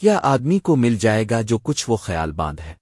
کیا آدمی کو مل جائے گا جو کچھ وہ خیال باندھ ہے؟